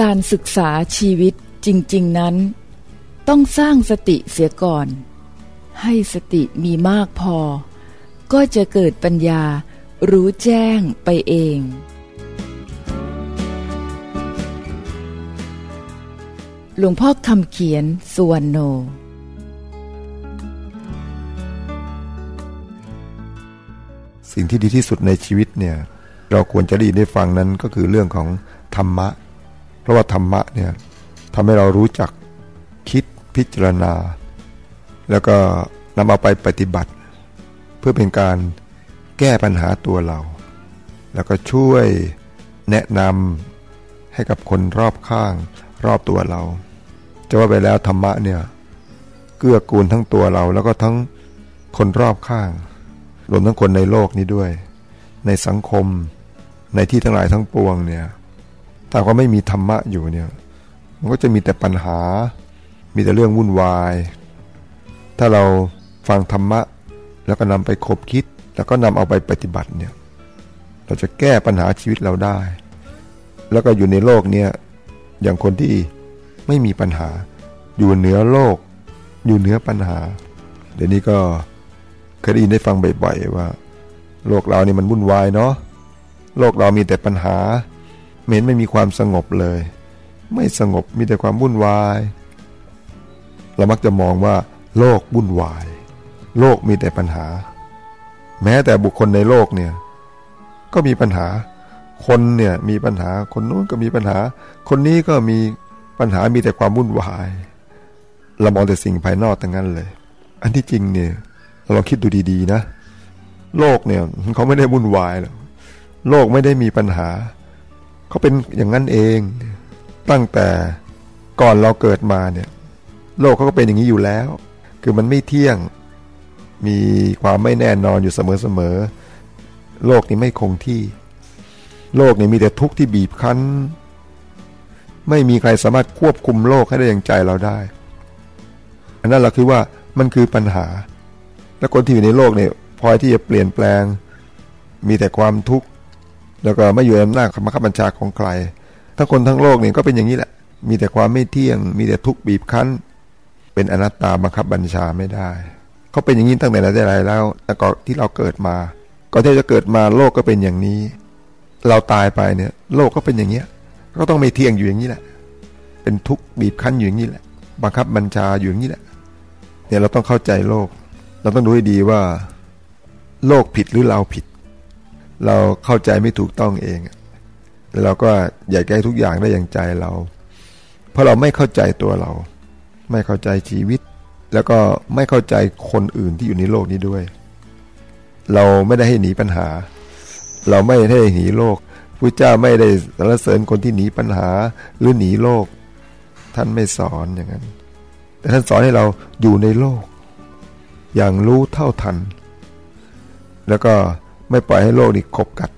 การศึกษาชีวิตจริง ๆ นั้น ต้องสร้างสติเสียก่อน ให้สติมีมากพอ ก็จะเกิดปัญญารู้แจ้งไปเอง หลวงพ่อคำเขียนสุวรรณโน สิ่งที่ดีที่สุดในชีวิตเนี่ย เราควรจะได้ยินได้ฟังนั้นก็คือเรื่องของธรรมะ เพราะว่าธรรมะเนี่ยทำให้เรารู้จักคิดพิจารณา แล้วก็นำเอาไปปฏิบัติ เพื่อเป็นการแก้ปัญหาตัวเรา แล้วก็ช่วยแนะนำให้กับคนรอบข้างรอบตัวเรา จะว่าไปแล้วธรรมะเนี่ยเกื้อกูลทั้งตัวเรา แล้วก็ทั้งคนรอบข้าง รวมทั้งคนในโลกนี้ด้วย ในสังคมในที่ทั้งหลายทั้งปวงเนี่ย ถ้าว่าไม่มีธรรมะอยู่เนี่ยมันก็จะมีแต่ปัญหา มีแต่เรื่องวุ่นวาย ถ้าเราฟังธรรมะ แล้วก็นำไปคบคิด แล้วก็นำเอาไปปฏิบัติเนี่ยเราจะแก้ปัญหาชีวิตเราได้ แล้วก็อยู่ในโลกเนี่ยอย่างคนที่ไม่มีปัญหา อยู่เหนือโลก อยู่เหนือปัญหา เดี๋ยวนี้ก็เคยได้ยินได้ฟังบ่อยๆว่า โลกเรานี่มันวุ่นวายเนาะโลกเรามีแต่ปัญหา เหม็นไม่มีความสงบเลย ไม่สงบมีแต่ความวุ่นวาย เรามักจะมองว่า โลกวุ่นวาย โลกมีแต่ปัญหา แม้แต่บุคคลในโลกเนี่ยก็มีปัญหา คนเนี่ยมีปัญหาคนนู้นก็มีปัญหา คนนี้ก็มีปัญหามีแต่ความวุ่นวายเรามองแต่สิ่งภายนอกทั้งนั้นเลย อันที่จริงเนี่ย เราลองคิดดูดีๆนะ โลกเนี่ยเขาไม่ได้วุ่นวายหรอกโลกไม่ได้มีปัญหา เขาเป็นอย่างนั้นเอง ตั้งแต่ก่อนเราเกิดมาเนี่ย โลกเขาก็เป็นอย่างนี้อยู่แล้ว คือมันไม่เที่ยงมีความไม่แน่นอนอยู่เสมอๆโลกนี้ไม่คงที่ โลกนี้มีแต่ทุกข์ที่บีบคั้น ไม่มีใครสามารถควบคุมโลกให้ได้อย่างใจเราได้ อันนั้นเราคือว่ามันคือปัญหา และคนที่อยู่ในโลกเนี่ยพลอยที่จะเปลี่ยนแปลง มีแต่ความทุกข์ แล้วก็ไม่อยู่ในอำนาจคำบังคับบัญชาของใครทั้งคนทั้งโลกเนี่ยก็เป็นอย่างนี้แหละ มีแต่ความไม่เที่ยง มีแต่ทุกข์บีบคั้น เป็นอนัตตาบังคับบัญชาไม่ได้ เขาเป็นอย่างนี้ตั้งแต่ไหนแต่ไรแล้วแต่ก่อนที่เราเกิดมา ก่อนที่จะเกิดมาโลกก็เป็นอย่างนี้ เราตายไปเนี่ย โลกก็เป็นอย่างเนี้ย ก็ต้องไม่เที่ยงอยู่อย่างนี้แหละ เป็นทุกข์บีบคั้นอยู่อย่างนี้แหละ บังคับบัญชาอยู่อย่างนี้แหละ เนี่ยเราต้องเข้าใจโลก เราต้องดูให้ดีว่า โลกผิดหรือเราผิด เราเข้าใจไม่ถูกต้องเองเราก็อยากแก้ทุกอย่างได้อย่างใจเรา เพราะเราไม่เข้าใจตัวเรา ไม่เข้าใจชีวิต แล้วก็ไม่เข้าใจคนอื่นที่อยู่ในโลกนี้ด้วย เราไม่ได้ให้หนีปัญหา เราไม่ได้หนีโลกพระเจ้าไม่ได้สรรเสริญคนที่หนีปัญหาหรือหนีโลก ท่านไม่สอนอย่างนั้น แต่ท่านสอนให้เราอยู่ในโลก อย่างรู้เท่าทัน แล้วก็ ไม่ปล่อยให้โลกนี้ขบกัด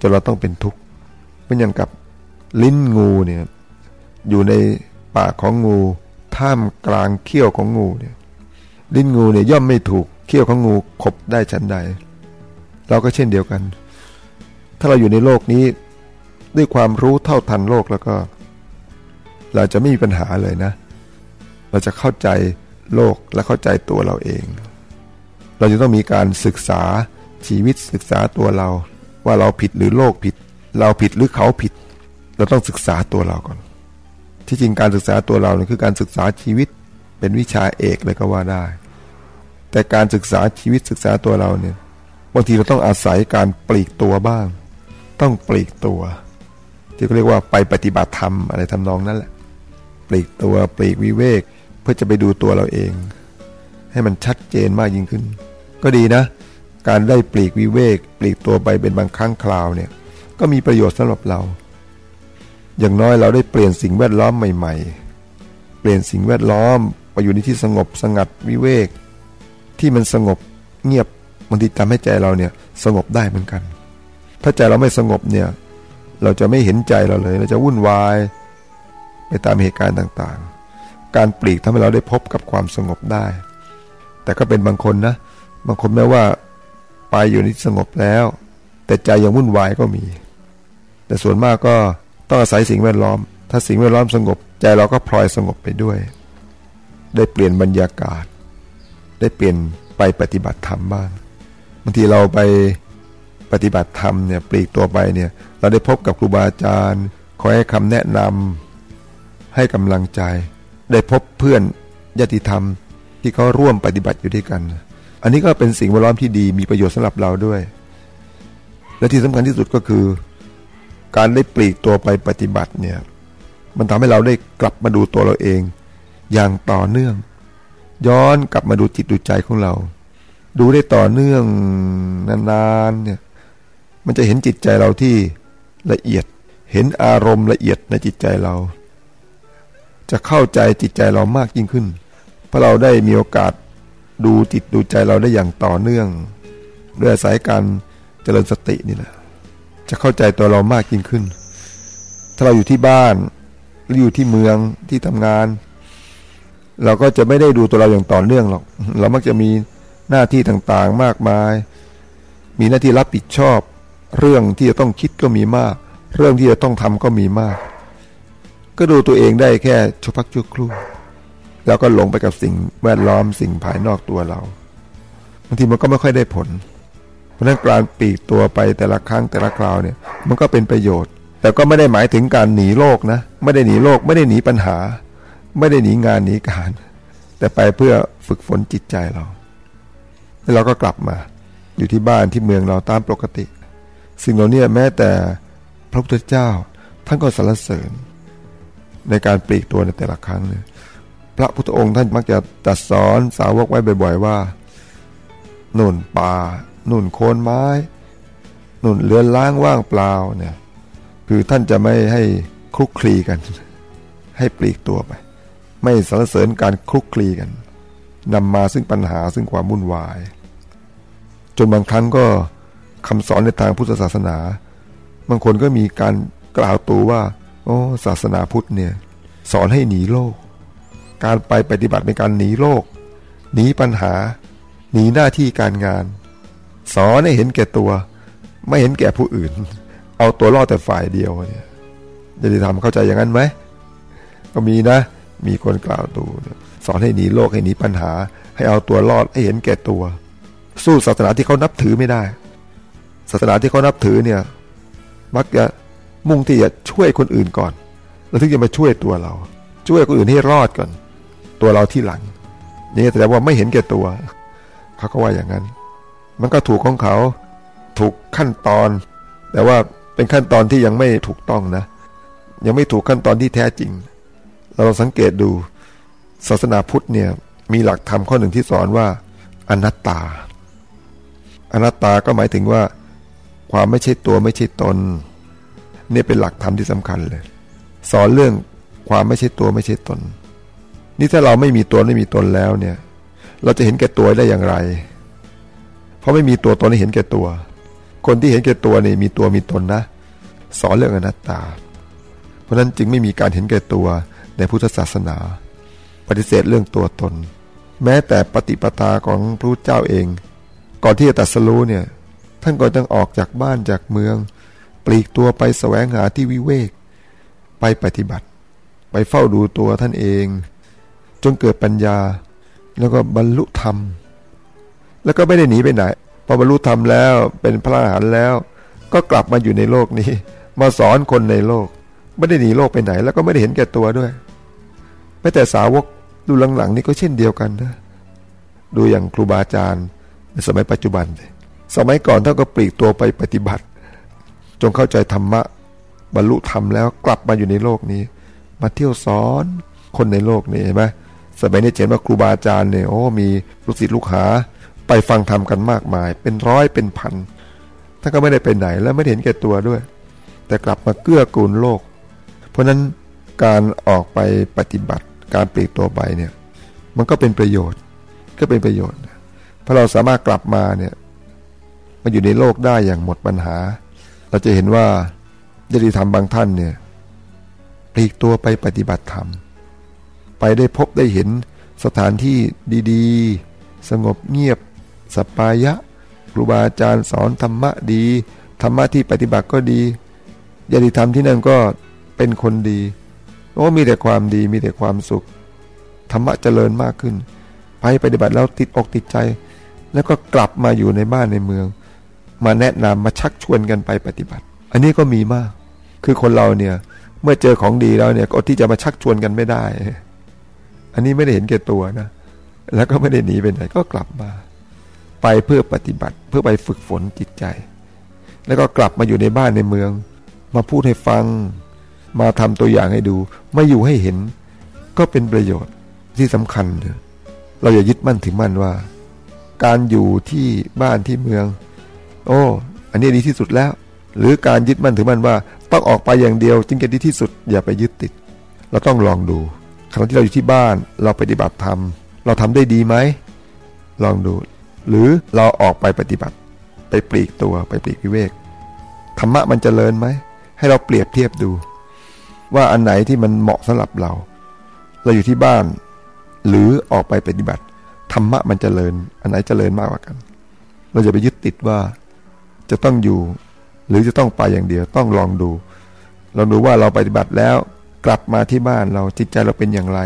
จนเราต้องเป็นทุกข์เป็นอย่างกับลิ้นงูเนี่ยอยู่ในปากของงูท่ามกลางเขี้ยวของงูเนี่ยลิ้นงูเนี่ยย่อมไม่ถูกเขี้ยวของงูขบได้ชั้นใด เราก็เช่นเดียวกัน ถ้าเราอยู่ในโลกนี้ด้วยความรู้เท่าทันโลกแล้วก็ เราจะไม่มีปัญหาเลยนะ เราจะเข้าใจโลกและเข้าใจตัวเราเอง เราจะต้องมีการศึกษา ชีวิตศึกษาตัวเรา ว่าเราผิดหรือโลกผิด เราผิดหรือเขาผิด เราต้องศึกษาตัวเราก่อน ที่จริงการศึกษาตัวเราเนี่ยคือการศึกษาชีวิตเป็นวิชาเอกเลยก็ว่าได้ แต่การศึกษาชีวิตศึกษาตัวเราเนี่ยบางทีเราต้องอาศัยการปลีกตัวบ้าง ต้องปลีกตัว ที่เขาเรียกว่าไปปฏิบัติธรรมอะไรทำนองนั้นแหละปลีกตัวปลีกวิเวก เพื่อจะไปดูตัวเราเอง ให้มันชัดเจนมากยิ่งขึ้น ก็ดีนะ การได้ปลีกวิเวก ปลีกตัวไปเป็นบางครั้งคราวเนี่ยก็มีประโยชน์สำหรับเรา อย่างน้อยเราได้เปลี่ยนสิ่งแวดล้อมใหม่ ๆ เปลี่ยนสิ่งแวดล้อมไปอยู่ในที่สงบสงัดวิเวก ที่มันสงบเงียบบางทีทำให้ใจเราเนี่ยสงบได้เหมือนกัน ถ้าใจเราไม่สงบเนี่ยเราจะไม่เห็นใจเราเลย เราจะวุ่นวาย ไปตามเหตุการณ์ต่างๆ การปลีกทำให้เราได้พบกับความสงบได้ แต่ก็เป็นบางคนนะ บางคนแม้ว่า ไปอยู่ในสงบแล้ว แต่ใจยังวุ่นวายก็มี แต่ส่วนมากก็ต้องอาศัยสิ่งแวดล้อม ถ้าสิ่งแวดล้อมสงบ ใจเราก็พลอยสงบไปด้วย ได้เปลี่ยนบรรยากาศ ได้เปลี่ยนไปปฏิบัติธรรมบ้างบางทีเราไปปฏิบัติธรรมเนี่ยปลีกตัวไปเนี่ย เราได้พบกับครูบาอาจารย์คอยให้คำแนะนำให้กำลังใจ ได้พบเพื่อนญาติธรรมที่เขาร่วมปฏิบัติอยู่ด้วยกัน อันนี้ก็เป็นสิ่งแวดล้อมที่ดีมีประโยชน์สำหรับเราด้วย และที่สำคัญที่สุดก็คือ การได้ปลีกตัวไปปฏิบัติเนี่ย มันทำให้เราได้กลับมาดูตัวเราเอง อย่างต่อเนื่อง ย้อนกลับมาดูจิตดูใจของเรา ดูได้ต่อเนื่องนานๆเนี่ย มันจะเห็นจิตใจเราที่ละเอียด เห็นอารมณ์ละเอียดในจิตใจเรา จะเข้าใจจิตใจเรามากยิ่งขึ้น เพราะเราได้มีโอกาส ดูจิตดูใจเราได้อย่างต่อเนื่องด้วยอาศัยการเจริญสตินี่แหละจะเข้าใจตัวเรามากยิ่งขึ้น ถ้าเราอยู่ที่บ้านหรืออยู่ที่เมืองที่ทำงาน เราก็จะไม่ได้ดูตัวเราอย่างต่อเนื่องหรอก เรามักจะมีหน้าที่ต่างๆมากมาย มีหน้าที่รับผิดชอบ เรื่องที่จะต้องคิดก็มีมาก เรื่องที่จะต้องทำก็มีมาก ก็ดูตัวเองได้แค่ชั่วพักชั่วครู่ แล้วก็หลงไปกับสิ่งแวดล้อมสิ่งภายนอกตัวเราบางทีมันก็ไม่ค่อยได้ผล เพราะนั้นการปีกตัวไปแต่ละครั้งแต่ละคราวเนี่ยมันก็เป็นประโยชน์ แต่ก็ไม่ได้หมายถึงการหนีโลกนะ ไม่ได้หนีโลก ไม่ได้หนีปัญหา ไม่ได้หนีงานหนีการ แต่ไปเพื่อฝึกฝนจิตใจเราแล้วเราก็กลับมา อยู่ที่บ้านที่เมืองเราตามปกติ สิ่งเหล่านี้แม้แต่พระพุทธเจ้าท่านก็สรรเสริญ ในการปลีกตัวในแต่ละครั้งเลย พระพุทธองค์ท่านมักจะตัดสอนสาวกไว้บ่อยๆว่านุ่นป่านุ่นโคนไม้นุ่นเลือนล้างว่างเปล่าเนี่ยคือท่านจะไม่ให้คลุกคลีกัน ให้ปลีกตัวไป ไม่สรรเสริญการคลุกคลีกันนำมาซึ่งปัญหาซึ่งความวุ่นวาย จนบางครั้งก็คำสอนในทางพุทธศาสนา บางคนก็มีการกล่าวตูว่าโอ้ศาสนาพุทธเนี่ย สอนให้หนีโลก การไปปฏิบัติเป็นการหนีโลก หนีปัญหา หนีหน้าที่การงาน สอนให้เห็นแก่ตัว ไม่เห็นแก่ผู้อื่น เอาตัวรอดแต่ฝ่ายเดียวเนี่ยจะได้ทำเข้าใจอย่างนั้นไหมก็มีนะ มีคนกล่าวตูสอนให้หนีโลกให้หนีปัญหา ให้เอาตัวรอดให้เห็นแก่ตัว สู้ศาสนาที่เขานับถือไม่ได้ ศาสนาที่เขานับถือเนี่ย มักจะมุ่งที่จะช่วยคนอื่นก่อน แล้วถึงจะมาช่วยตัวเรา ช่วยคนอื่นให้รอดก่อน ตัวเราที่หลังนี่แสดงว่าไม่เห็นแก่ตัว เขาก็ว่าอย่างนั้น มันก็ถูกของเขาถูกขั้นตอน แต่ว่าเป็นขั้นตอนที่ยังไม่ถูกต้องนะ ยังไม่ถูกขั้นตอนที่แท้จริง เราสังเกตดูศาสนาพุทธเนี่ยมีหลักธรรมข้อหนึ่งที่สอนว่า อนัตตา อนัตตาก็หมายถึงว่า ความไม่ใช่ตัวไม่ใช่ตนนี่เป็นหลักธรรมที่สำคัญเลย สอนเรื่องความไม่ใช่ตัวไม่ใช่ตน นี่ถ้าเราไม่มีตัวไม่มีตนแล้วเนี่ย เราจะเห็นแก่ตัวได้อย่างไร เพราะไม่มีตัวตนเห็นแก่ตัว คนที่เห็นแก่ตัวนี่มีตัวมีตนนะ สอนเรื่องอนัตตา เพราะนั้นจึงไม่มีการเห็นแก่ตัวในพุทธศาสนา ปฏิเสธเรื่องตัวตน แม้แต่ปฏิปทาของพระพุทธเจ้าเอง ก่อนที่จะตัดสรู้เนี่ย ท่านก็ต้องออกจากบ้านจากเมือง ปลีกตัวไปแสวงหาที่วิเวก ไปปฏิบัติ ไปเฝ้าดูตัวท่านเอง จนเกิดปัญญา แล้วก็บรรลุธรรม แล้วก็ไม่ได้หนีไปไหนพอบรรลุธรรมแล้วเป็นพระอรหันต์แล้ว ก็กลับมาอยู่ในโลกนี้ มาสอนคนในโลก ไม่ได้หนีโลกไปไหน แล้วก็ไม่ได้เห็นแก่ตัวด้วยแม้แต่สาวกดูหลังๆนี้ก็เช่นเดียวกันนะดูอย่างครูบาอาจารย์ในสมัยปัจจุบันเลยสมัยก่อนท่านก็ปลีกตัวไปปฏิบัติ จงเข้าใจธรรมะ บรรลุธรรมแล้วกลับมาอยู่ในโลกนี้ มาเที่ยวสอนคนในโลกนี้เห็นไหม สมัยนี้เห็นว่าครูบาอาจารย์เนี่ยโอ้มีลูกศิษย์ลูกหา ไปฟังธรรมกันมากมาย เป็นร้อยเป็นพันท่านก็ไม่ได้ไปไหนแล้วไม่เห็นแก่ตัวด้วย แต่กลับมาเกื้อกูลโลก เพราะนั้นการออกไปปฏิบัติการปลีกตัวไปเนี่ย มันก็เป็นประโยชน์ก็เป็นประโยชน์เพราะเราสามารถกลับมาเนี่ยมาอยู่ในโลกได้อย่างหมดปัญหา เราจะเห็นว่าญาติธรรมบางท่านเนี่ยปลีกตัวไปปฏิบัติธรรม ไปได้พบได้เห็นสถานที่ดีๆ สงบเงียบสปายะ ครูบาอาจารย์สอนธรรมะดี ธรรมะที่ปฏิบัติก็ดีญาติธรรมที่นั่นก็เป็นคนดีโอ้มีแต่ความดีมีแต่ความสุข ธรรมะเจริญมากขึ้น ไปปฏิบัติแล้วติดอกติดใจ แล้วก็กลับมาอยู่ในบ้านในเมือง มาแนะนำมาชักชวนกันไปปฏิบัติ อันนี้ก็มีมาก คือคนเราเนี่ยเมื่อเจอของดีแล้วเนี่ยก็ที่จะมาชักชวนกันไม่ได้ อันนี้ไม่ได้เห็นแก่ตัวนะ แล้วก็ไม่ได้หนีไปไหนก็กลับมา ไปเพื่อปฏิบัติเพื่อไปฝึกฝนจิตใจ แล้วก็กลับมาอยู่ในบ้านในเมือง มาพูดให้ฟัง มาทำตัวอย่างให้ดูมาอยู่ให้เห็น ก็เป็นประโยชน์ที่สำคัญเราอย่ายึดมั่นถึงมั่นว่า การอยู่ที่บ้านที่เมือง โอ้ อันนี้ดีที่สุดแล้ว หรือการยึดมั่นถึงมั่นว่า ต้องออกไปอย่างเดียวจึงจะดีที่สุดอย่าไปยึดติด เราต้องลองดู ครั้งที่เราอยู่ที่บ้านเราปฏิบัติธรรม เราทำได้ดีไหมลองดู หรือเราออกไปปฏิบัติไปปลีกตัวไปปลีกวิเวกธรรมะมันจเจริญไหมให้เราเปรียบเทียบดู ว่าอันไหนที่มันเหมาะสำหรับเรา เราอยู่ที่บ้าน หรือออกไปปฏิบัติธรรมะมันจเจริญ อันไหนจเจริญมากกว่ากัน เราจะไปยึดติดว่าจะต้องอยู่ หรือจะต้องไปอย่างเดียวต้องลองดูลองดูว่าเราปฏิบัติแล้ว กลับมาที่บ้านเราจิตใจเราเป็นอย่างไร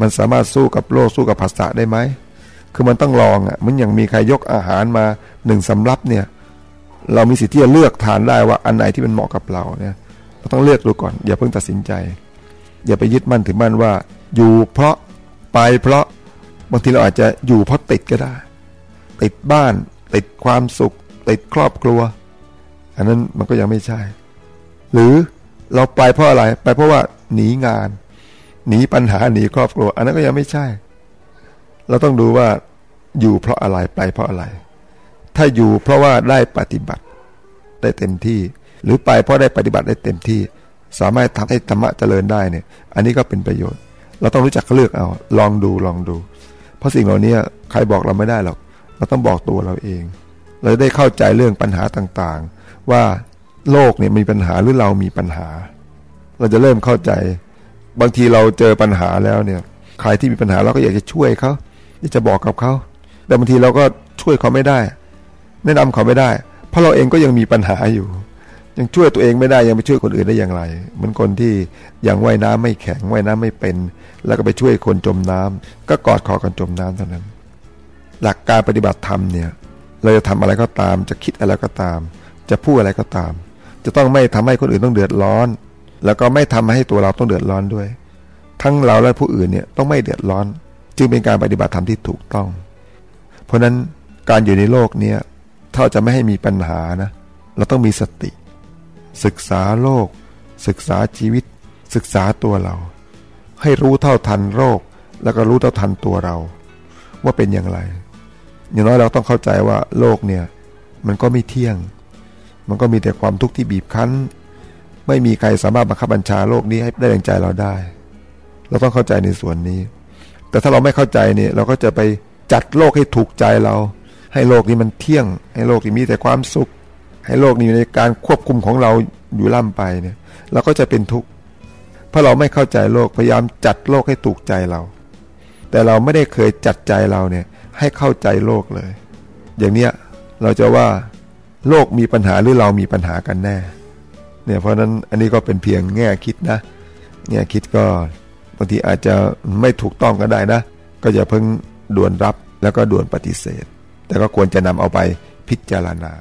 มันสามารถสู้กับโลกสู้กับภาษาได้ไหมคือมันต้องลองอะมันอย่างมีใครยกอาหารมาหนึ่งสำรับเนี่ย เรามีสิทธิ์ที่จะเลือกทานได้ว่าอันไหนที่มันเหมาะกับเราเนี่ยเราต้องเลือกดูก่อน อย่าเพิ่งตัดสินใจ อย่าไปยึดมั่นถือมั่นว่า อยู่เพราะไปเพราะบางทีเราอาจจะอยู่เพราะติดก็ได้ ติดบ้าน ติดความสุข ติดครอบครัว อันนั้นมันก็ยังไม่ใช่ หรือ เราไปเพราะอะไร ไปเพราะว่าหนีงาน หนีปัญหาหนีครอบครัว อันนั้นก็ยังไม่ใช่ เราต้องดูว่าอยู่เพราะอะไรไปเพราะอะไร ถ้าอยู่เพราะว่าได้ปฏิบัติได้เต็มที่ หรือไปเพราะได้ปฏิบัติได้เต็มที่ สามารถทำให้ธรรมะเจริญได้เนี่ย อันนี้ก็เป็นประโยชน์ เราต้องรู้จักเลือกเอา ลองดูลองดู เพราะสิ่งเหล่านี้ใครบอกเราไม่ได้หรอก เราต้องบอกตัวเราเอง เราได้เข้าใจเรื่องปัญหาต่างๆ ว่า โลกเนี่ยมีปัญหาหรือเรามีปัญหา เราจะเริ่มเข้าใจ บางทีเราเจอปัญหาแล้วเนี่ยใครที่มีปัญหาเราก็อยากจะช่วยเขาอยากจะบอกกับเขาแต่บางทีเราก็ช่วยเขาไม่ได้ แนะนำเขาไม่ได้ เพราะเราเองก็ยังมีปัญหาอยู่ ยังช่วยตัวเองไม่ได้ยังไปช่วยคนอื่นได้อย่างไร เหมือนคนที่ยังว่ายน้ำไม่แข็งว่ายน้ำไม่เป็น แล้วก็ไปช่วยคนจมน้ำก็กอดคอกันจมน้ำเท่านั้น หลักการปฏิบัติธรรมเนี่ยเราจะทำอะไรก็ตาม จะคิดอะไรก็ตาม จะพูดอะไรก็ตาม จะต้องไม่ทำให้คนอื่นต้องเดือดร้อน แล้วก็ไม่ทำให้ตัวเราต้องเดือดร้อนด้วย ทั้งเราและผู้อื่นเนี่ยต้องไม่เดือดร้อน จึงเป็นการปฏิบัติธรรมที่ถูกต้อง เพราะนั้นการอยู่ในโลกเนี้ยถ้าจะไม่ให้มีปัญหานะเราต้องมีสติ ศึกษาโลก ศึกษาชีวิต ศึกษาตัวเรา ให้รู้เท่าทันโรค แล้วก็รู้เท่าทันตัวเรา ว่าเป็นอย่างไร อย่างน้อยเราต้องเข้าใจว่าโลกเนี่ยมันก็ไม่เที่ยง มันก็มีแต่ความทุกข์ที่บีบคั้น ไม่มีใครสามารถบังคับบัญชาโลกนี้ให้ได้ดังใจเราได้ เราต้องเข้าใจในส่วนนี้ แต่ถ้าเราไม่เข้าใจเนี่ยเราก็จะไปจัดโลกให้ถูกใจเรา ให้โลกนี้มันเที่ยง ให้โลกนี้มีแต่ความสุข ให้โลกนี้อยู่ในการควบคุมของเราอยู่ล่ำไปเนี่ยเราก็จะเป็นทุกข์เพราะเราไม่เข้าใจโลกพยายามจัดโลกให้ถูกใจเรา แต่เราไม่ได้เคยจัดใจเราเนี่ยให้เข้าใจโลกเลย อย่างเนี้ยเราจะว่า โลกมีปัญหาหรือเรามีปัญหากันแน่เนี่ยเพราะนั้นอันนี้ก็เป็นเพียงแง่คิดนะ แง่คิดก็บางทีอาจจะไม่ถูกต้องก็ได้นะ ก็จะเพิ่งด่วนรับแล้วก็ด่วนปฏิเสธ แต่ก็ควรจะนำเอาไปพิจารณา